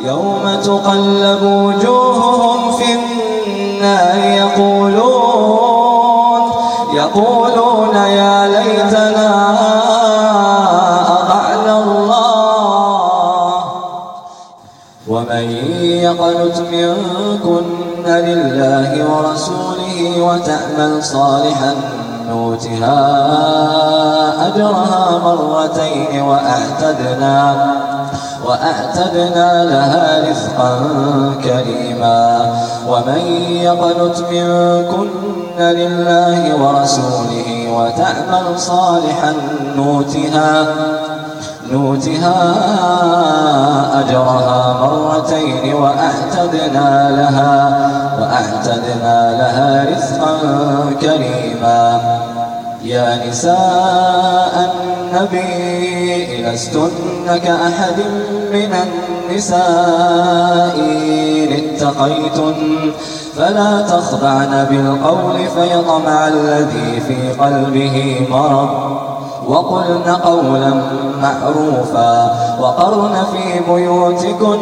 يوم تقلب وجوههم في النار يقولون يقولون يا ليتنا أطعنا الله. ومن يقنت منكن لله ورسوله وتأمل صالحا نوتها أجرها مرتين وأعتدنا. وأعتدنا لها رزقا كريما. ومن يقنت منكن لله ورسوله وتعمل صالحا نوتها نوتها أجرها مرتين وأعتدنا لها وأعتدنا لها رزقا كريما. يا نساء النبي لستن كأحد من النساء اتقيتن فلا تخضعن بالقول فيطمع الذي في قلبه مرض. وقلن قولا معروفا وقرن في بيوتكن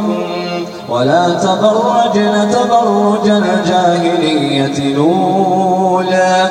ولا تبرجن تبرج الجاهلية الأولى.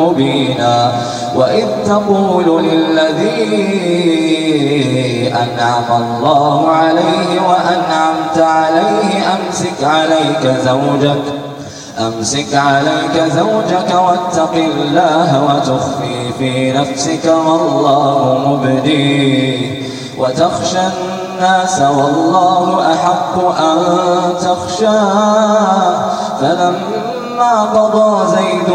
مبينا. وإذ تقول للذي أنعم الله عليه وأنعمت عليه أمسك عليك زوجك أمسك عليك زوجك واتق الله وتخفي في نفسك والله مبديه وتخشى الناس والله أحق أن تخشاه فلما قضى زيد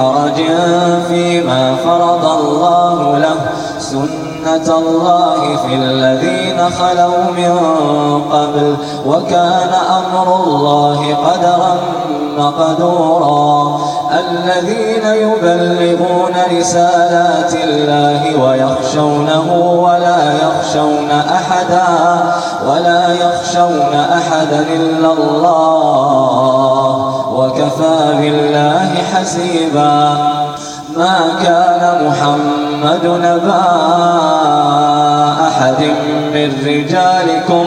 حرج فيما فرض الله له سنة الله في الذين خلوا من قبل وكان أمر الله قدرا مقدورا. الذين يبلغون رسالات الله ويخشونه ولا يخشون أحدا ولا يخشون أحدا إلا الله وكفى بالله حسيبا. ما كان محمد نبا أحد من رجالكم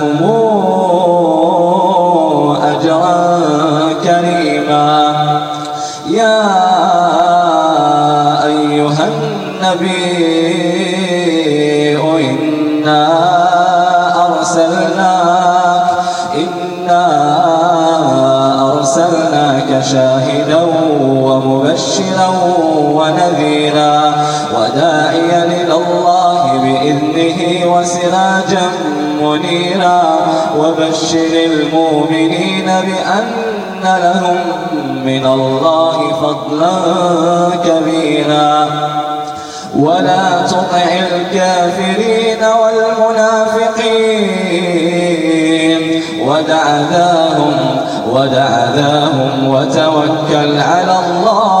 ومبشرا ونذيرا وداعيا إلى الله بإذنه وسراجا منيرا وبشر المؤمنين بأن لهم من الله فضلا كبيرا. ولا تطع الكافرين والمنافقين. ودع ذاهم ودع ذاهم وتوكل على الله.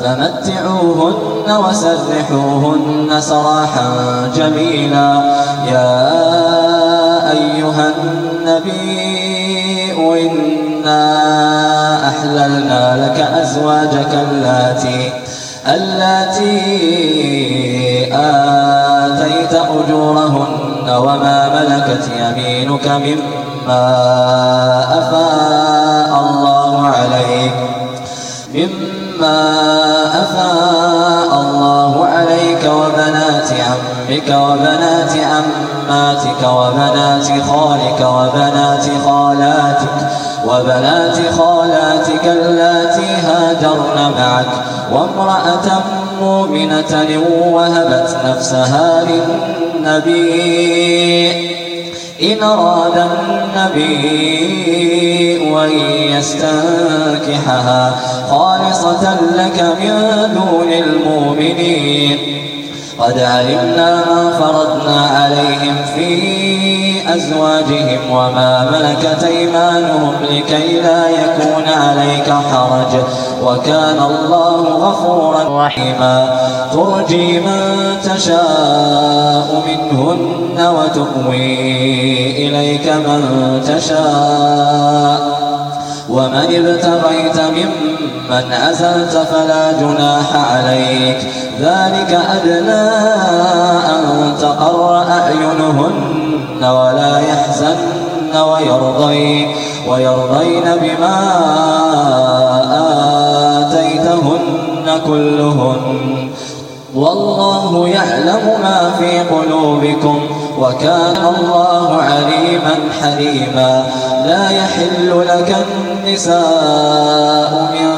فمتعوهن وسرحوهن سراحا جميلا. يا أيها النبي إنا أحللنا لك أزواجك اللاتي اللاتي آتيت أجورهن وما ملكت يمينك مما أفاء الله عليك. مما أفاء الله عليك وبنات عمك وبنات عماتك وبنات خالك وبنات خالاتك وبنات خالاتك اللاتي هاجرن معك وامرأة مؤمنة وهبت نفسها للنبي إن أراد النبي أن يستنكحها خالصة لك من دون المؤمنين. قد علمنا ما فرضنا عليهم في أزواجهم وما ملكت أيمانهم لكي لا يكون عليك حرج. وكان الله غفورا رحيما. ترجي من تشاء منهن وتقوي إليك من تشاء. ومن ابتغيت ممن عزلت فلا جناح عليك. ذلك أدنى أن تقر أعينهن ولا يحزن ويرضين, ويرضين بما آتيتهن كلهن. والله يعلم ما في قلوبكم وكان الله عليما حليما. لا يحل لك النساء من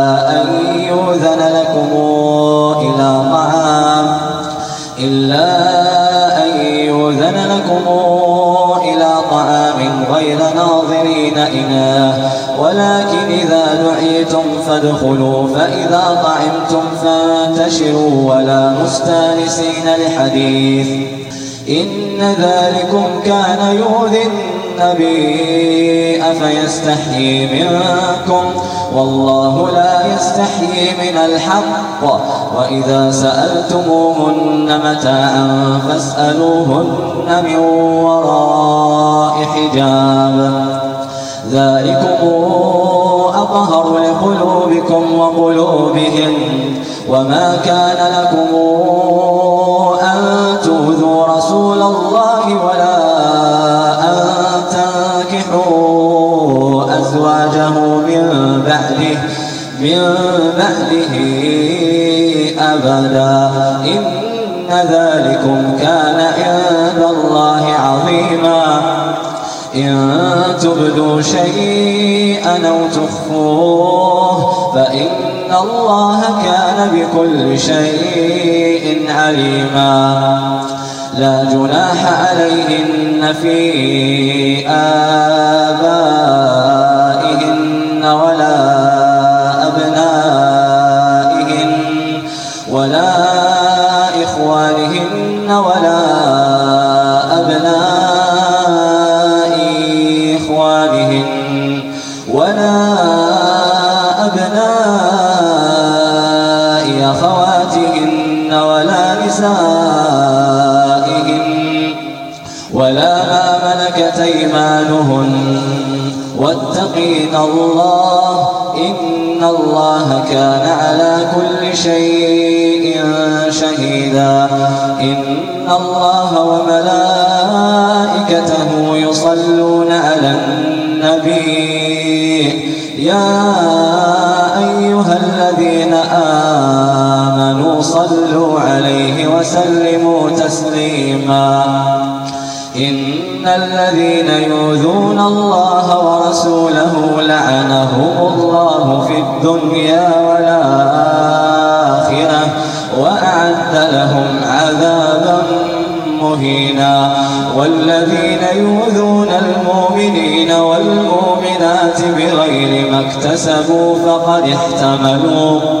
إلا أن يؤذن لكم إلى طعام غير ناظرين إناه. ولكن إذا دعيتم فادخلوا فإذا طعمتم فانتشروا ولا مستانسين لحديث. إن ذلكم كان يؤذي النبي أفيستحيي منكم والله لا يستحيي من الحق وإذا سألتموهن متاعا فاسألوهن من وراء حجاب ذلكم أطهر لقلوبكم وقلوبهم وما كان لكم أن تؤذوا رسول الله ولا أن تنكحوا أزواجه من بعده من بعده أبدا. إن ذلكم كان عند الله عظيما. إن تبدوا شيئا أو تخفوه فإن الله كان بكل شيء عليما. لا جناح عليهن في آبائهن نسائهن ولا ما ملكت أيمانهن واتقين الله إن الله كان على كل شيء شهيدا إن الله وملائكته يصلون على النبي يا أيها الذين آمنوا صلوا عليه وسلموا تسليما. إن الذين يؤذون الله ورسوله لعنهم الله في الدنيا والآخرة وأعد لهم عذابا مهينا. والذين يؤذون المؤمنين والمؤمنات بغير ما اكتسبوا فقد احتملوا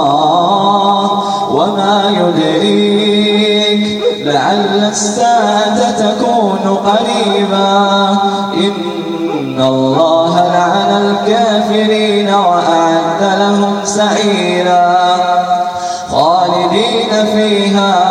وما يدريك لعل الساعة تكون قريبا. إن الله لعن الكافرين وأعد لهم سعيرا. خالدين فيها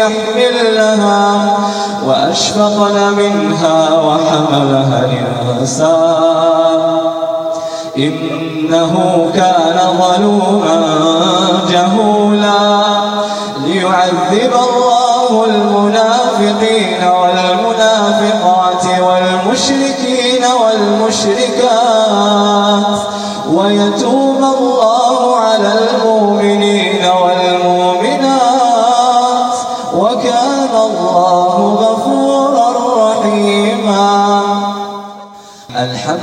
يحملنها وأشفقن منها وحملها الإنسان إنه كان ظلوما جهولا ليعذب الله المنافقين والمنافقات والمشركين والمشركات ويتوب الله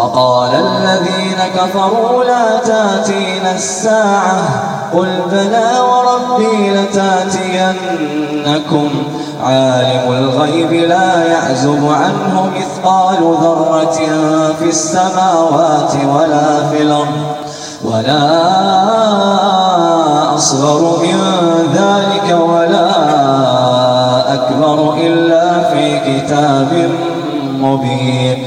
وقال الذين كفروا لا تأتينا الساعة قل بلى وربي لتأتينكم. عالم الغيب لا يعزب عنه مثقال ذرة في السماوات ولا في الأرض ولا أصغر من ذلك ولا أكبر إلا في كتاب مبين.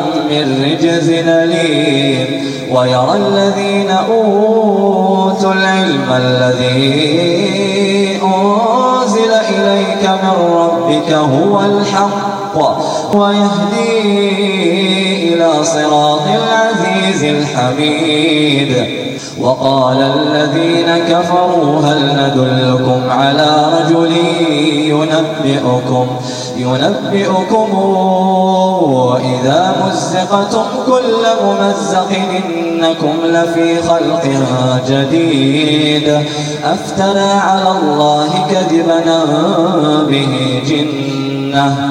من رجز أليم ويرى الذين أوتوا العلم الذي أنزل إليك من ربك هو الحق ويهدي إلى صراط العزيز الحميد. وقال الذين كفروا هل ندلكم على رجل ينبئكم؟ ينبئكم إذا مزقتم كل ممزق إنكم لفي خلق جديد. أفترى على الله كذبنا به جنة.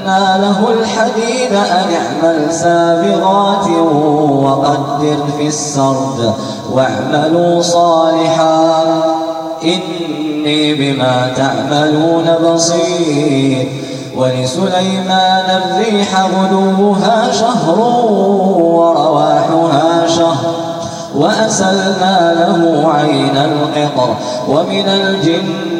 وألنا له الحديد أن اعمل سابغات وقدر في السرد واعملوا صالحا. إني بما تعملون بصير. ولسليمان الريح غدوها شهر ورواحها شهر. وأسلنا له عين القطر. ومن الجن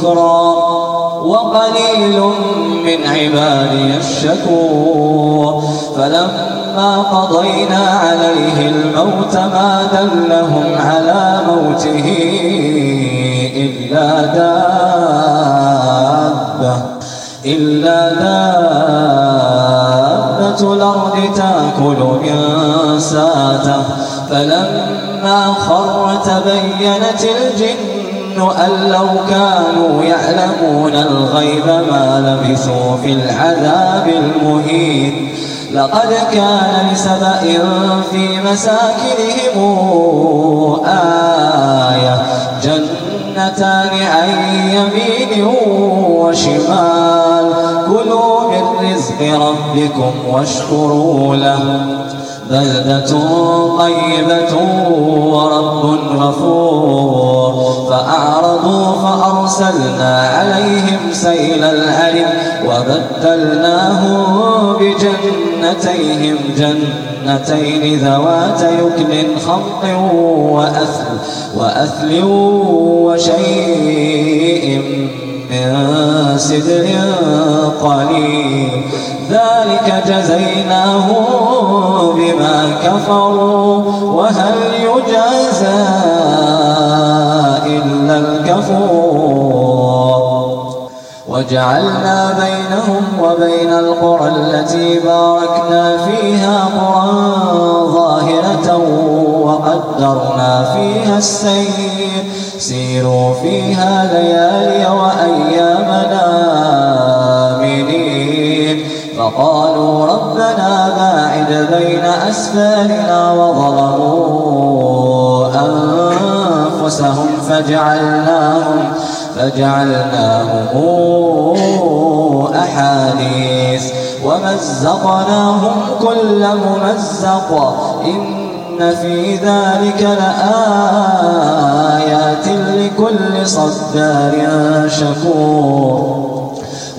شكرا وقليل من عبادي الشكور فلما قضينا عليه الموت ما دلهم على موته إلا دابة إلا دابة الأرض تأكل من ساته. فلما خر تبينت الجن أن لو كانوا يعلمون الغيب ما لبثوا في العذاب المهين. لقد كان لسبأ في مساكنهم آية جنتان عن يمين وشمال. كلوا من رزق ربكم واشكروا له. بلدة طيبة ورب غفور. فأعرضوا فأرسلنا عليهم سيل العلم وبدلناهم بجنتيهم. جنتين ذوات يكل خمط وأثل, وأثل وشيء من سدر قليل. ذلك جزيناه بما كفروا. وهل يجازى إلا الكفور؟ وجعلنا بينهم وبين القرى التي باركنا فيها قرى ظاهرة وقدرنا فيها السير. سيروا فيها ليالي وأيامنا. آمنين فقالوا ربنا باعد بين أسفارنا وظلموا أنفسهم فجعلناهم فجعلناهم أحاديث. ومزقناهم كل ممزق. إن في ذلك لآيات لكل صدار شكور.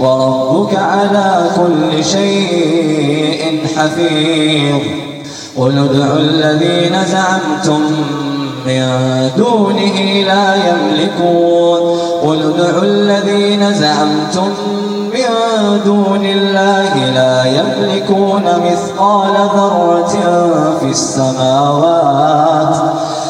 وربك على كل شيء حفيظ. قل ادعوا الذين زعمتم من دونه لا يملكون. قل ادعوا الذين زعمتم من دون الله لا يملكون مثقال ذرة في السماوات.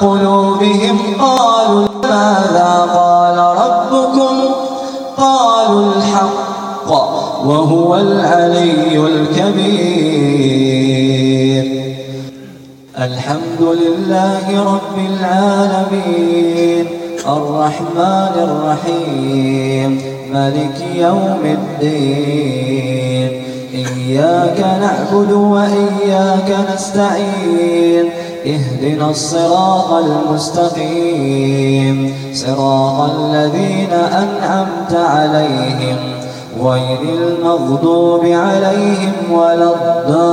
قلوبهم قالوا ماذا قال ربكم؟ قالوا الحق وهو العلي الكبير. الحمد لله رب العالمين. الرحمن الرحيم. ملك يوم الدين. إياك نعبد وإياك نستعين. اهدنا الصراط المستقيم. صراط الذين أنعمت عليهم غير المغضوب عليهم ولا الضالين.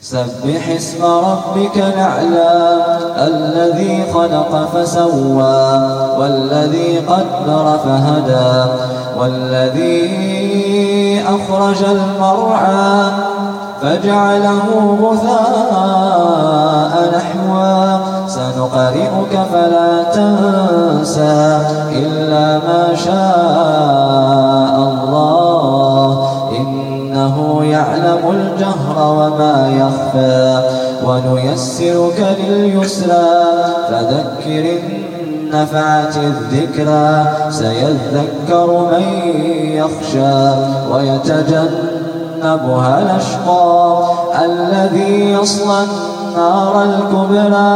سبح اسم ربك الأعلى. الذي خلق فسوى والذي قدر فهدى والذي أخرج المرعى فجعله غثاء نحوا تنسى إلا ما شاء الله إنه يعلم الجهر وما يخفى. ونيسرك لليسرى فذكر نفعت الذكرى سيذكر من يخشى ويتجنبها الأشقى. الذي يصلى النار الكبرى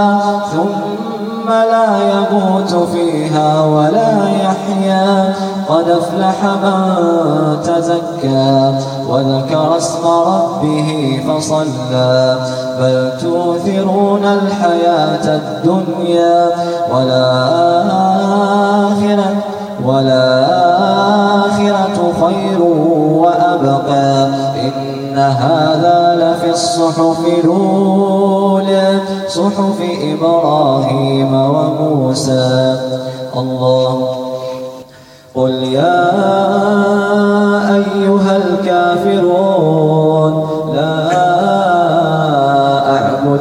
ثم لا يموت فيها ولا يحيا. قد أفلح من تزكى وذكر اسم ربه فصلى. بل توثرون الحياة الدنيا والآخرة؟ والآخرة خير وأبقى. إن هذا لفي الصحف الأولى صحف إبراهيم وموسى. الله. قل يا أيها الكافرون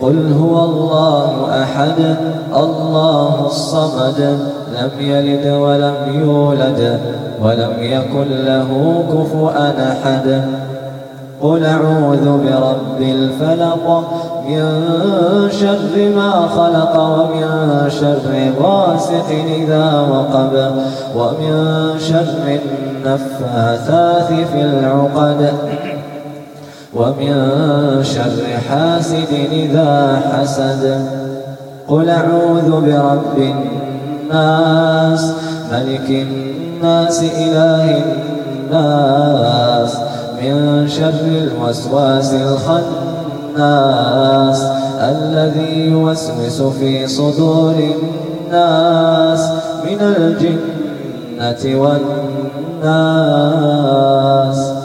قل هو الله أحد الله الصمد لم يلد ولم يولد ولم يكن له كفؤا أحد. قل أعوذ برب الفلق من شر ما خلق ومن شر غاسق إذا وقب ومن شر النفاثات في العقد. ومن شر حاسد إذا حسد. قل أعوذ برب الناس ملك الناس إله الناس. من شر الوسواس الخناس الذي يوسوس في صدور الناس. من الجنة والناس.